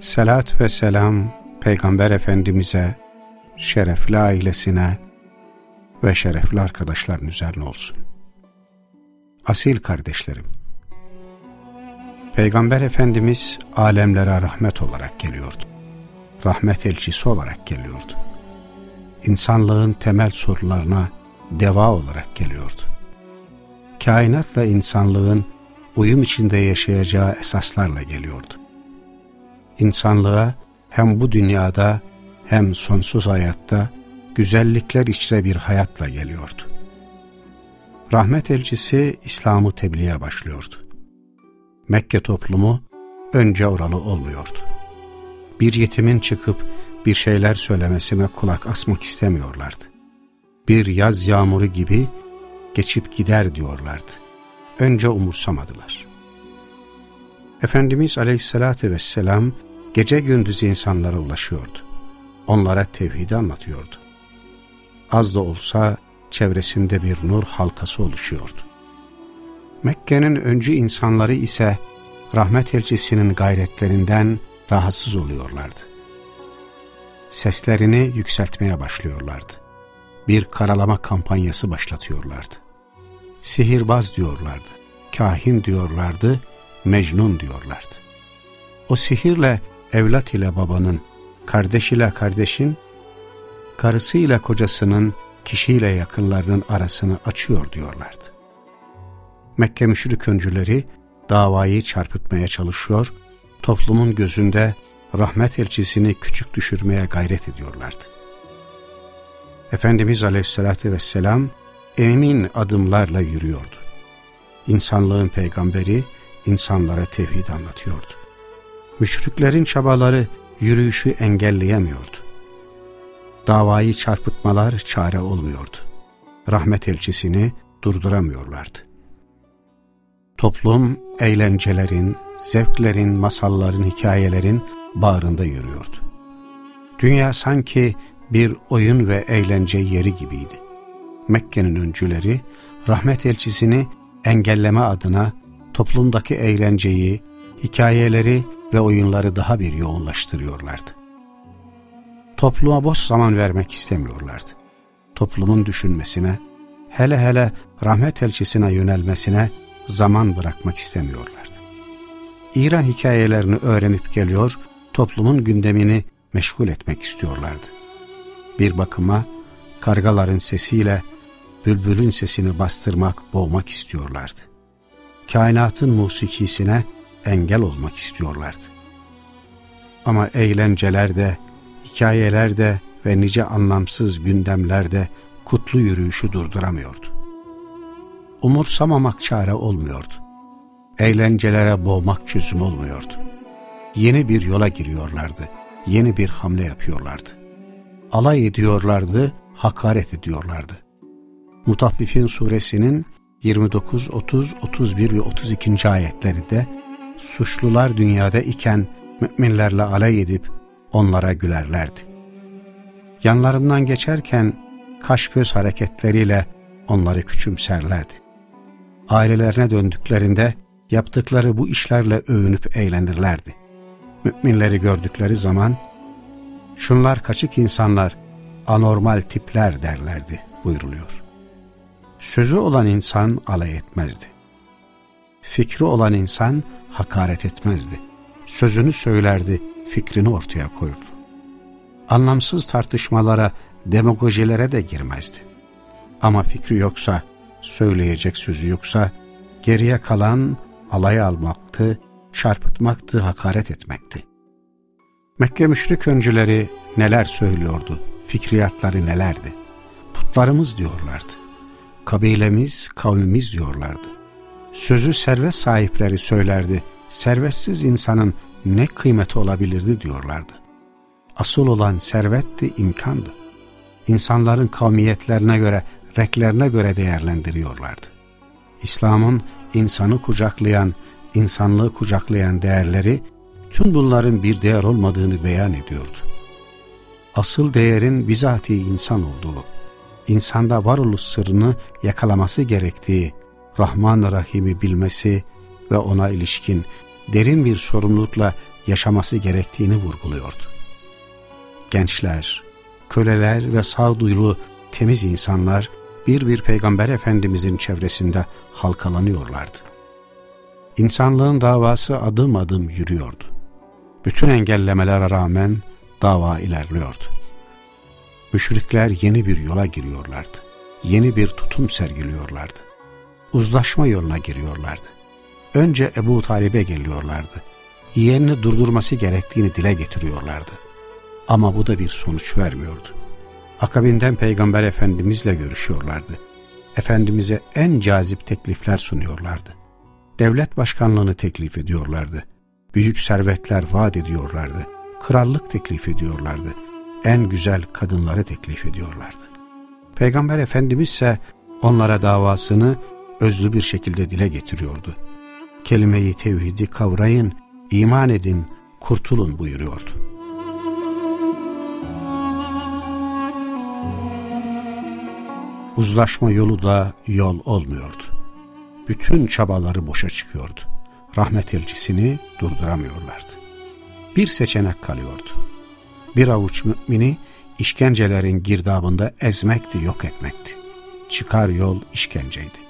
Selat ve selam Peygamber Efendimiz'e, şerefli ailesine ve şerefli arkadaşların üzerine olsun. Asil kardeşlerim, Peygamber Efendimiz alemlere rahmet olarak geliyordu. Rahmet elçisi olarak geliyordu. İnsanlığın temel sorunlarına deva olarak geliyordu. Kainatla insanlığın uyum içinde yaşayacağı esaslarla geliyordu insanlığa hem bu dünyada hem sonsuz hayatta güzellikler içre bir hayatla geliyordu. Rahmet elçisi İslam'ı tebliğe başlıyordu. Mekke toplumu önce oralı olmuyordu. Bir yetimin çıkıp bir şeyler söylemesine kulak asmak istemiyorlardı. Bir yaz yağmuru gibi geçip gider diyorlardı. Önce umursamadılar. Efendimiz Aleyhisselatü Vesselam gece gündüz insanlara ulaşıyordu. Onlara tevhidi anlatıyordu. Az da olsa çevresinde bir nur halkası oluşuyordu. Mekke'nin öncü insanları ise rahmet elçisinin gayretlerinden rahatsız oluyorlardı. Seslerini yükseltmeye başlıyorlardı. Bir karalama kampanyası başlatıyorlardı. Sihirbaz diyorlardı, kahin diyorlardı, mecnun diyorlardı. O sihirle evlat ile babanın, kardeş ile kardeşin, karısı ile kocasının, kişiyle yakınlarının arasını açıyor diyorlardı. Mekke müşrik öncüleri davayı çarpıtmaya çalışıyor, toplumun gözünde rahmet elçisini küçük düşürmeye gayret ediyorlardı. Efendimiz Aleyhisselatü Vesselam emin adımlarla yürüyordu. İnsanlığın peygamberi insanlara tevhid anlatıyordu müşriklerin çabaları yürüyüşü engelleyemiyordu. Davayı çarpıtmalar çare olmuyordu. Rahmet elçisini durduramıyorlardı. Toplum eğlencelerin, zevklerin, masalların, hikayelerin bağrında yürüyordu. Dünya sanki bir oyun ve eğlence yeri gibiydi. Mekke'nin öncüleri rahmet elçisini engelleme adına toplumdaki eğlenceyi, hikayeleri ve oyunları daha bir yoğunlaştırıyorlardı. Topluma boş zaman vermek istemiyorlardı. Toplumun düşünmesine, hele hele rahmet elçisine yönelmesine zaman bırakmak istemiyorlardı. İran hikayelerini öğrenip geliyor, toplumun gündemini meşgul etmek istiyorlardı. Bir bakıma kargaların sesiyle bülbülün sesini bastırmak, boğmak istiyorlardı. Kainatın musikisine engel olmak istiyorlardı. Ama eğlencelerde, hikayelerde ve nice anlamsız gündemlerde kutlu yürüyüşü durduramıyordu. Umursamamak çare olmuyordu. Eğlencelere boğmak çözüm olmuyordu. Yeni bir yola giriyorlardı. Yeni bir hamle yapıyorlardı. Alay ediyorlardı, hakaret ediyorlardı. Mutaffifin suresinin 29, 30, 31 ve 32. ayetlerinde suçlular dünyada iken müminlerle alay edip onlara gülerlerdi. Yanlarından geçerken kaş göz hareketleriyle onları küçümserlerdi. Ailelerine döndüklerinde yaptıkları bu işlerle övünüp eğlenirlerdi. Müminleri gördükleri zaman şunlar kaçık insanlar, anormal tipler derlerdi buyruluyor. Sözü olan insan alay etmezdi. Fikri olan insan hakaret etmezdi. Sözünü söylerdi, fikrini ortaya koyurdu. Anlamsız tartışmalara, demagojilere de girmezdi. Ama fikri yoksa, söyleyecek sözü yoksa, geriye kalan alay almaktı, çarpıtmaktı, hakaret etmekti. Mekke müşrik öncüleri neler söylüyordu, fikriyatları nelerdi? Putlarımız diyorlardı. Kabilemiz, kavmimiz diyorlardı sözü servet sahipleri söylerdi. Servetsiz insanın ne kıymeti olabilirdi diyorlardı. Asıl olan servetti, imkandı. İnsanların kavmiyetlerine göre, renklerine göre değerlendiriyorlardı. İslam'ın insanı kucaklayan, insanlığı kucaklayan değerleri tüm bunların bir değer olmadığını beyan ediyordu. Asıl değerin bizatihi insan olduğu, insanda varoluş sırrını yakalaması gerektiği, Rahman Rahim'i bilmesi ve ona ilişkin derin bir sorumlulukla yaşaması gerektiğini vurguluyordu. Gençler, köleler ve sağduyulu temiz insanlar bir bir Peygamber Efendimizin çevresinde halkalanıyorlardı. İnsanlığın davası adım adım yürüyordu. Bütün engellemelere rağmen dava ilerliyordu. Müşrikler yeni bir yola giriyorlardı. Yeni bir tutum sergiliyorlardı. Uzlaşma yoluna giriyorlardı. Önce Ebu Talib'e geliyorlardı. Yeğenini durdurması gerektiğini dile getiriyorlardı. Ama bu da bir sonuç vermiyordu. Akabinden Peygamber Efendimizle görüşüyorlardı. Efendimiz'e en cazip teklifler sunuyorlardı. Devlet başkanlığını teklif ediyorlardı. Büyük servetler vaat ediyorlardı. Krallık teklif ediyorlardı. En güzel kadınları teklif ediyorlardı. Peygamber Efendimiz ise onlara davasını özlü bir şekilde dile getiriyordu. Kelime-i tevhidi kavrayın, iman edin, kurtulun buyuruyordu. Uzlaşma yolu da yol olmuyordu. Bütün çabaları boşa çıkıyordu. Rahmet elçisini durduramıyorlardı. Bir seçenek kalıyordu. Bir avuç mümini işkencelerin girdabında ezmekti, yok etmekti. Çıkar yol işkenceydi.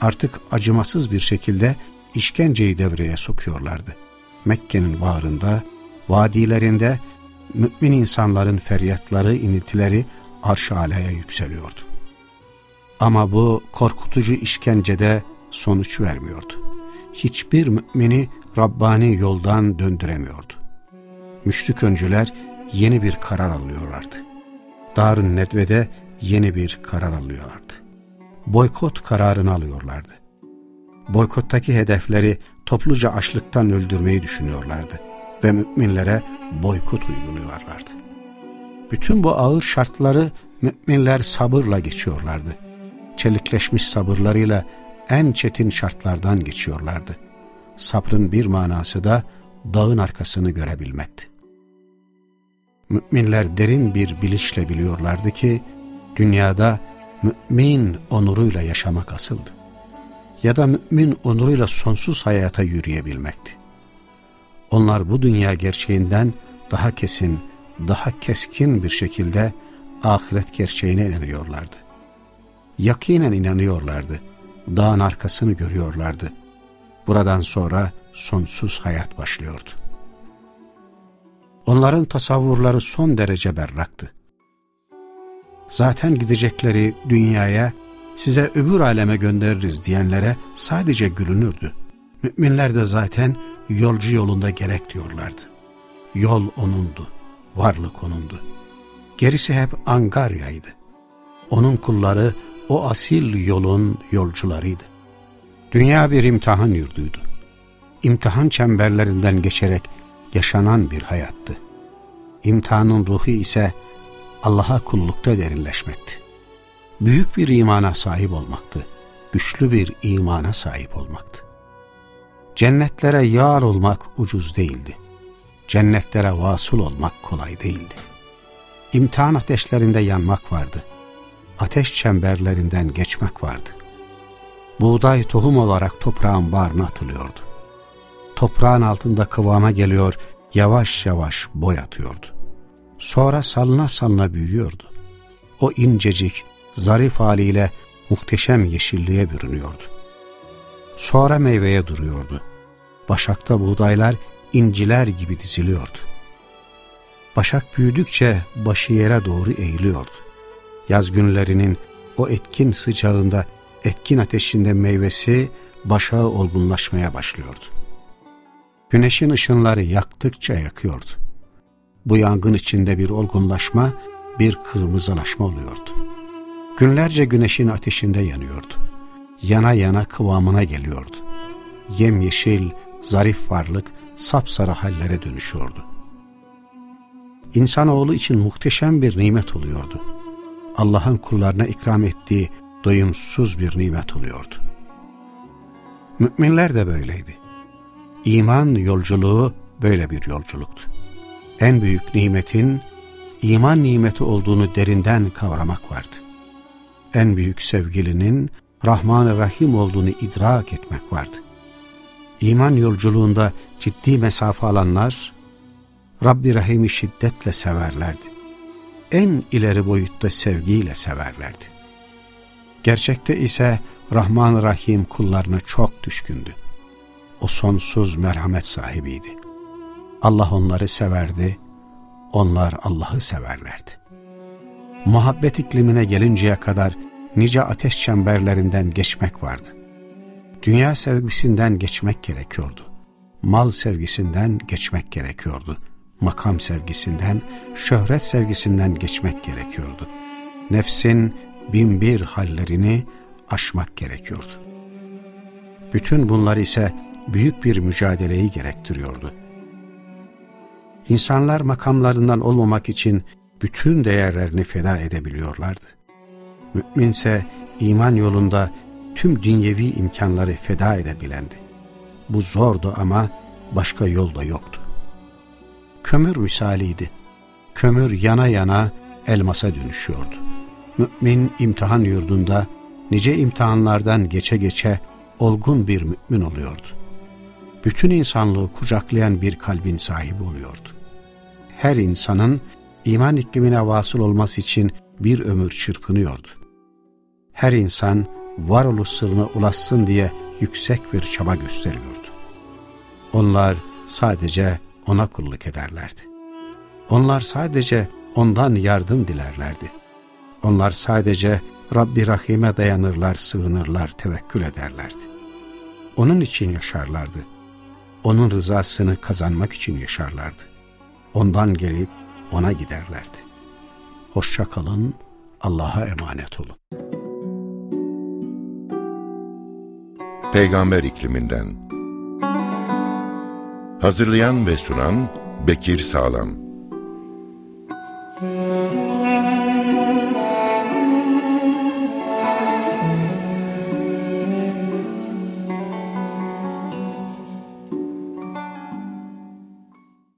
Artık acımasız bir şekilde işkenceyi devreye sokuyorlardı. Mekke'nin bağrında, vadilerinde mümin insanların feryatları, iniltileri arş alaya yükseliyordu. Ama bu korkutucu işkencede sonuç vermiyordu. Hiçbir mümini Rabbani yoldan döndüremiyordu. Müşrik öncüler yeni bir karar alıyorlardı. Darun Nedve'de yeni bir karar alıyorlardı. Boykot kararını alıyorlardı. Boykottaki hedefleri topluca açlıktan öldürmeyi düşünüyorlardı ve müminlere boykot uyguluyorlardı. Bütün bu ağır şartları müminler sabırla geçiyorlardı çelikleşmiş sabırlarıyla en çetin şartlardan geçiyorlardı. Sabrın bir manası da dağın arkasını görebilmekti. Müminler derin bir bilişle biliyorlardı ki, dünyada mümin onuruyla yaşamak asıldı. Ya da mümin onuruyla sonsuz hayata yürüyebilmekti. Onlar bu dünya gerçeğinden daha kesin, daha keskin bir şekilde ahiret gerçeğine inanıyorlardı yakinen inanıyorlardı. Dağın arkasını görüyorlardı. Buradan sonra sonsuz hayat başlıyordu. Onların tasavvurları son derece berraktı. Zaten gidecekleri dünyaya size öbür aleme göndeririz diyenlere sadece gülünürdü. Müminler de zaten yolcu yolunda gerek diyorlardı. Yol O'nundu, varlık O'nundu. Gerisi hep Angarya'ydı. Onun kulları o asil yolun yolcularıydı. Dünya bir imtihan yurduydu. İmtihan çemberlerinden geçerek yaşanan bir hayattı. İmtihanın ruhu ise Allah'a kullukta derinleşmekti. Büyük bir imana sahip olmaktı. Güçlü bir imana sahip olmaktı. Cennetlere yar olmak ucuz değildi. Cennetlere vasıl olmak kolay değildi. İmtihan ateşlerinde yanmak vardı ateş çemberlerinden geçmek vardı. Buğday tohum olarak toprağın bağrına atılıyordu. Toprağın altında kıvama geliyor, yavaş yavaş boy atıyordu. Sonra salına salına büyüyordu. O incecik, zarif haliyle muhteşem yeşilliğe bürünüyordu. Sonra meyveye duruyordu. Başakta buğdaylar inciler gibi diziliyordu. Başak büyüdükçe başı yere doğru eğiliyordu yaz günlerinin o etkin sıcağında, etkin ateşinde meyvesi başağı olgunlaşmaya başlıyordu. Güneşin ışınları yaktıkça yakıyordu. Bu yangın içinde bir olgunlaşma, bir kırmızılaşma oluyordu. Günlerce güneşin ateşinde yanıyordu. Yana yana kıvamına geliyordu. Yemyeşil, zarif varlık sapsarı hallere dönüşüyordu. insanoğlu için muhteşem bir nimet oluyordu. Allah'ın kullarına ikram ettiği doyumsuz bir nimet oluyordu. Müminler de böyleydi. İman yolculuğu böyle bir yolculuktu. En büyük nimetin iman nimeti olduğunu derinden kavramak vardı. En büyük sevgilinin Rahman-ı Rahim olduğunu idrak etmek vardı. İman yolculuğunda ciddi mesafe alanlar Rabbi Rahim'i şiddetle severlerdi. En ileri boyutta sevgiyle severlerdi. Gerçekte ise Rahman Rahim kullarına çok düşkündü. O sonsuz merhamet sahibiydi. Allah onları severdi, onlar Allah'ı severlerdi. Muhabbet iklimine gelinceye kadar nice ateş çemberlerinden geçmek vardı. Dünya sevgisinden geçmek gerekiyordu. Mal sevgisinden geçmek gerekiyordu. Makam sevgisinden, şöhret sevgisinden geçmek gerekiyordu. Nefsin binbir hallerini aşmak gerekiyordu. Bütün bunlar ise büyük bir mücadeleyi gerektiriyordu. İnsanlar makamlarından olmamak için bütün değerlerini feda edebiliyorlardı. Müminse iman yolunda tüm dünyevi imkanları feda edebilendi. Bu zordu ama başka yol da yoktu. Kömür misaliydi. Kömür yana yana elmasa dönüşüyordu. Mümin imtihan yurdunda nice imtihanlardan geçe geçe olgun bir mümin oluyordu. Bütün insanlığı kucaklayan bir kalbin sahibi oluyordu. Her insanın iman iklimine vasıl olması için bir ömür çırpınıyordu. Her insan varoluş sırrına ulaşsın diye yüksek bir çaba gösteriyordu. Onlar sadece ona kulluk ederlerdi. Onlar sadece ondan yardım dilerlerdi. Onlar sadece Rabbi Rahim'e dayanırlar, sığınırlar, tevekkül ederlerdi. Onun için yaşarlardı. Onun rızasını kazanmak için yaşarlardı. Ondan gelip ona giderlerdi. Hoşça kalın, Allah'a emanet olun. Peygamber ikliminden Hazırlayan ve sunan Bekir Sağlam